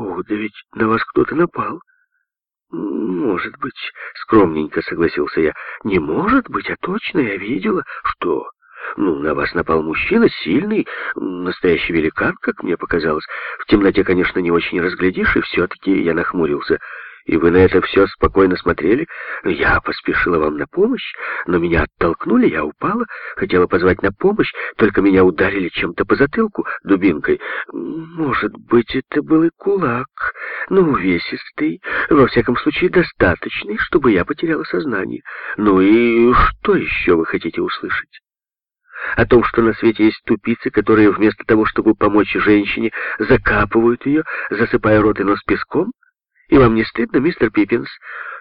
Ох, да ведь на вас кто-то напал. Может быть, скромненько согласился я. Не может быть, а точно я видела. Что? Ну, на вас напал мужчина, сильный, настоящий великан, как мне показалось. В темноте, конечно, не очень разглядишь, и все-таки я нахмурился. И вы на это все спокойно смотрели? Я поспешила вам на помощь, но меня оттолкнули, я упала, хотела позвать на помощь, только меня ударили чем-то по затылку дубинкой. Может быть, это был и кулак, но увесистый, во всяком случае достаточный, чтобы я потеряла сознание. Ну и что еще вы хотите услышать? О том, что на свете есть тупицы, которые вместо того, чтобы помочь женщине, закапывают ее, засыпая рот и нос песком? И вам не стыдно, мистер Пиппинс?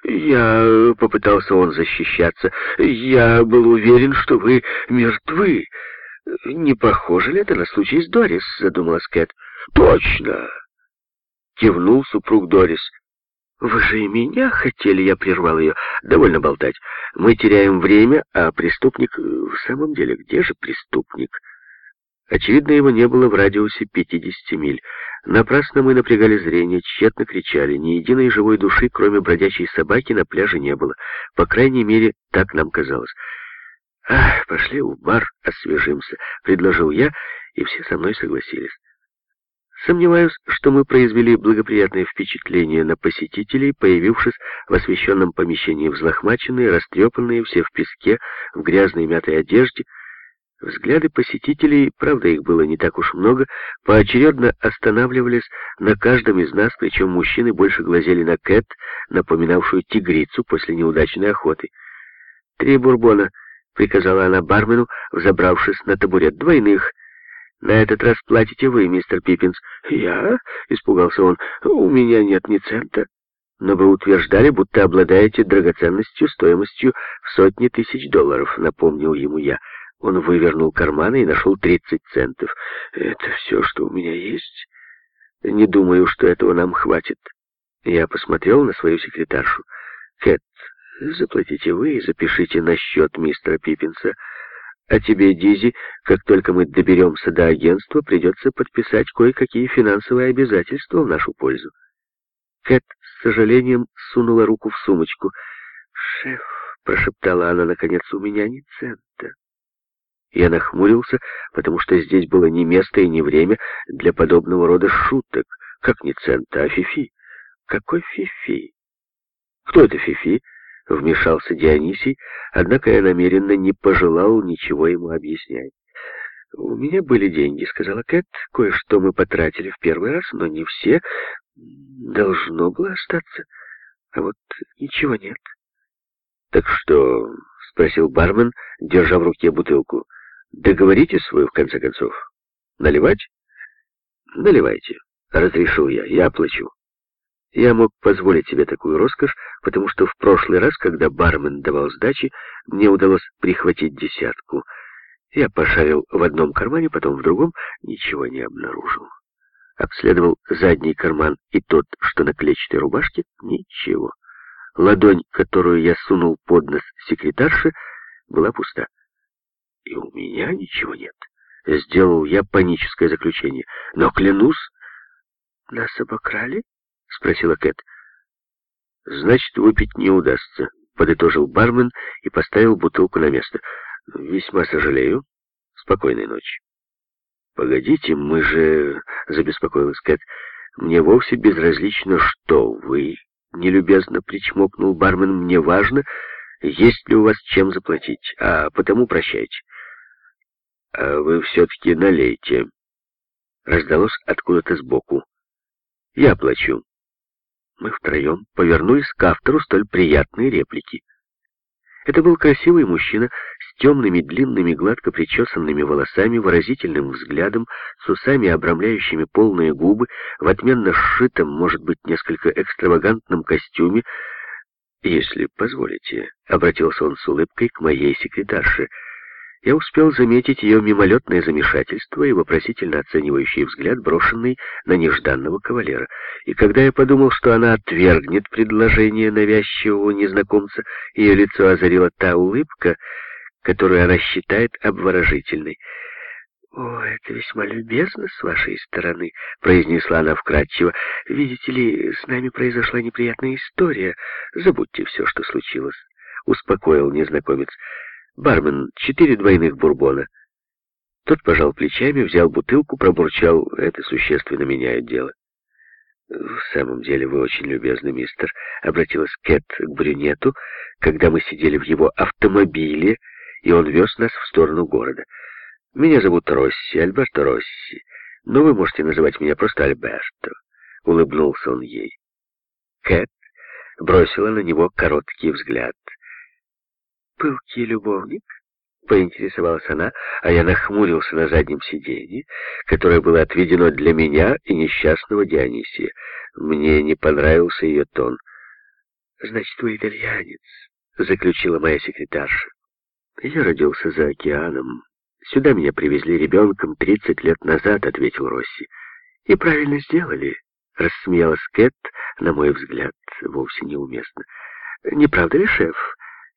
Я... Попытался он защищаться. Я был уверен, что вы мертвы. Не похоже ли это на случай с Дорис? Задумалась Кэт. Точно! Кивнул супруг Дорис. «Вы же и меня хотели?» — я прервал ее. «Довольно болтать. Мы теряем время, а преступник... В самом деле, где же преступник?» Очевидно, его не было в радиусе 50 миль. Напрасно мы напрягали зрение, тщетно кричали. Ни единой живой души, кроме бродячей собаки, на пляже не было. По крайней мере, так нам казалось. «Ах, пошли в бар, освежимся», — предложил я, и все со мной согласились. Сомневаюсь, что мы произвели благоприятное впечатление на посетителей, появившись в освещенном помещении взлохмаченные, растрепанные, все в песке, в грязной мятой одежде, Взгляды посетителей, правда их было не так уж много, поочередно останавливались на каждом из нас, причем мужчины больше глазели на Кэт, напоминавшую тигрицу после неудачной охоты. «Три бурбона», — приказала она бармену, взобравшись на табурет двойных. «На этот раз платите вы, мистер Пиппинс». «Я?» — испугался он. «У меня нет ни цента». «Но вы утверждали, будто обладаете драгоценностью стоимостью в сотни тысяч долларов», — напомнил ему я. Он вывернул карманы и нашел 30 центов. «Это все, что у меня есть. Не думаю, что этого нам хватит». Я посмотрел на свою секретаршу. «Кэт, заплатите вы и запишите на счет мистера Пиппинса. А тебе, Дизи, как только мы доберемся до агентства, придется подписать кое-какие финансовые обязательства в нашу пользу». Кэт с сожалением сунула руку в сумочку. «Шеф», — прошептала она, наконец, — «у меня ни цента». Я нахмурился, потому что здесь было не место и не время для подобного рода шуток. Как не Цента, а Фифи? Какой Фифи? Кто это Фифи? Вмешался Дионисий, однако я намеренно не пожелал ничего ему объяснять. «У меня были деньги», — сказала Кэт. «Кое-что мы потратили в первый раз, но не все. Должно было остаться. А вот ничего нет». «Так что?» — спросил бармен, держа в руке бутылку. Договоритесь вы, в конце концов. Наливать? Наливайте, разрешил я. Я оплачу. Я мог позволить себе такую роскошь, потому что в прошлый раз, когда бармен давал сдачи, мне удалось прихватить десятку. Я пошарил в одном кармане, потом в другом, ничего не обнаружил. Обследовал задний карман и тот, что на клетчатой рубашке, ничего. Ладонь, которую я сунул под нос секретарши, была пуста. И у меня ничего нет. Сделал я паническое заключение. Но клянусь... Нас обокрали? Спросила Кэт. Значит, выпить не удастся, подытожил бармен и поставил бутылку на место. Весьма сожалею. Спокойной ночи. Погодите, мы же... Забеспокоилась Кэт. Мне вовсе безразлично, что вы... Нелюбезно причмокнул бармен. Мне важно, есть ли у вас чем заплатить, а потому прощайте. «А вы все-таки налейте». Раздалось откуда-то сбоку. «Я плачу». Мы втроем повернулись к автору столь приятной реплики. Это был красивый мужчина с темными, длинными, гладко причесанными волосами, выразительным взглядом, с усами, обрамляющими полные губы, в отменно сшитом, может быть, несколько экстравагантном костюме. «Если позволите», — обратился он с улыбкой к моей секретарше, — я успел заметить ее мимолетное замешательство и вопросительно оценивающий взгляд, брошенный на нежданного кавалера. И когда я подумал, что она отвергнет предложение навязчивого незнакомца, ее лицо озарила та улыбка, которую она считает обворожительной. «О, это весьма любезно с вашей стороны», — произнесла она вкратчиво. «Видите ли, с нами произошла неприятная история. Забудьте все, что случилось», — успокоил незнакомец. «Бармен, четыре двойных бурбона». Тот пожал плечами, взял бутылку, пробурчал. «Это существенно меняет дело». «В самом деле вы очень любезны, мистер», — обратилась Кэт к брюнету, когда мы сидели в его автомобиле, и он вез нас в сторону города. «Меня зовут Росси, Альберто Росси, но вы можете называть меня просто Альберто», — улыбнулся он ей. Кэт бросила на него короткий взгляд. «Пылкий любовник?» поинтересовалась она, а я нахмурился на заднем сиденье, которое было отведено для меня и несчастного Дионисия. Мне не понравился ее тон. «Значит, вы итальянец», — заключила моя секретарша. «Я родился за океаном. Сюда меня привезли ребенком тридцать лет назад», — ответил Росси. «И правильно сделали», — рассмеялась Кэт, на мой взгляд, вовсе неуместно. «Не правда ли, шеф?»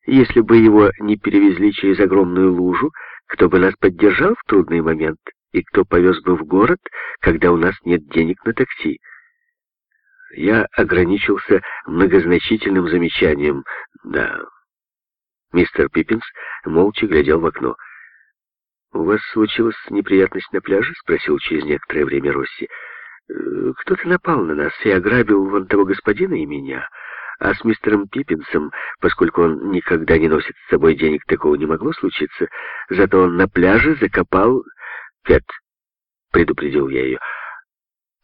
Если бы его не перевезли через огромную лужу, кто бы нас поддержал в трудный момент и кто повез бы в город, когда у нас нет денег на такси? Я ограничился многозначительным замечанием. Да. Мистер Пиппинс молча глядел в окно. «У вас случилась неприятность на пляже?» — спросил через некоторое время Росси. «Э, «Кто-то напал на нас и ограбил вон того господина и меня». А с мистером Пиппинсом, поскольку он никогда не носит с собой денег, такого не могло случиться, зато он на пляже закопал... Кэт, предупредил я ее.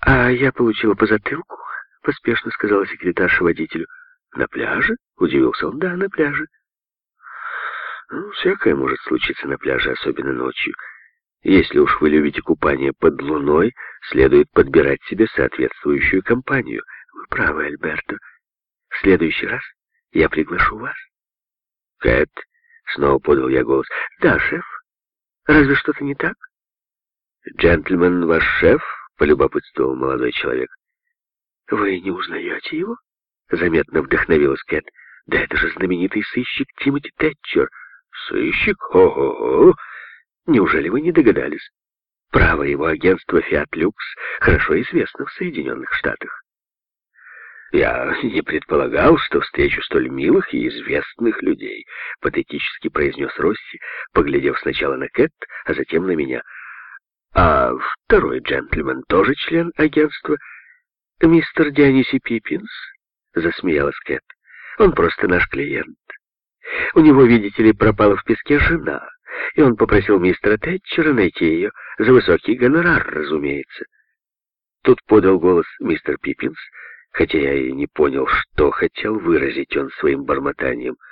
А я получила по затылку, поспешно сказала секретарша водителю. На пляже? Удивился он. Да, на пляже. Ну, всякое может случиться на пляже, особенно ночью. Если уж вы любите купание под луной, следует подбирать себе соответствующую компанию. Вы правы, Альберто. В следующий раз я приглашу вас. Кэт, снова подал я голос. Да, шеф. Разве что-то не так? Джентльмен ваш шеф, полюбопытствовал молодой человек. Вы не узнаете его? Заметно вдохновилась Кэт. Да это же знаменитый сыщик Тимоти Тэтчер. Сыщик? Ого-го! Неужели вы не догадались? Право его агентства «Фиат Люкс» хорошо известно в Соединенных Штатах. «Я не предполагал, что встречу столь милых и известных людей», — патетически произнес Росси, поглядев сначала на Кэт, а затем на меня. «А второй джентльмен тоже член агентства?» «Мистер Диониси Пиппинс?» — засмеялась Кэт. «Он просто наш клиент. У него, видите ли, пропала в песке жена, и он попросил мистера Тэтчера найти ее за высокий гонорар, разумеется». Тут подал голос мистер Пиппинс, хотя я и не понял, что хотел выразить он своим бормотанием —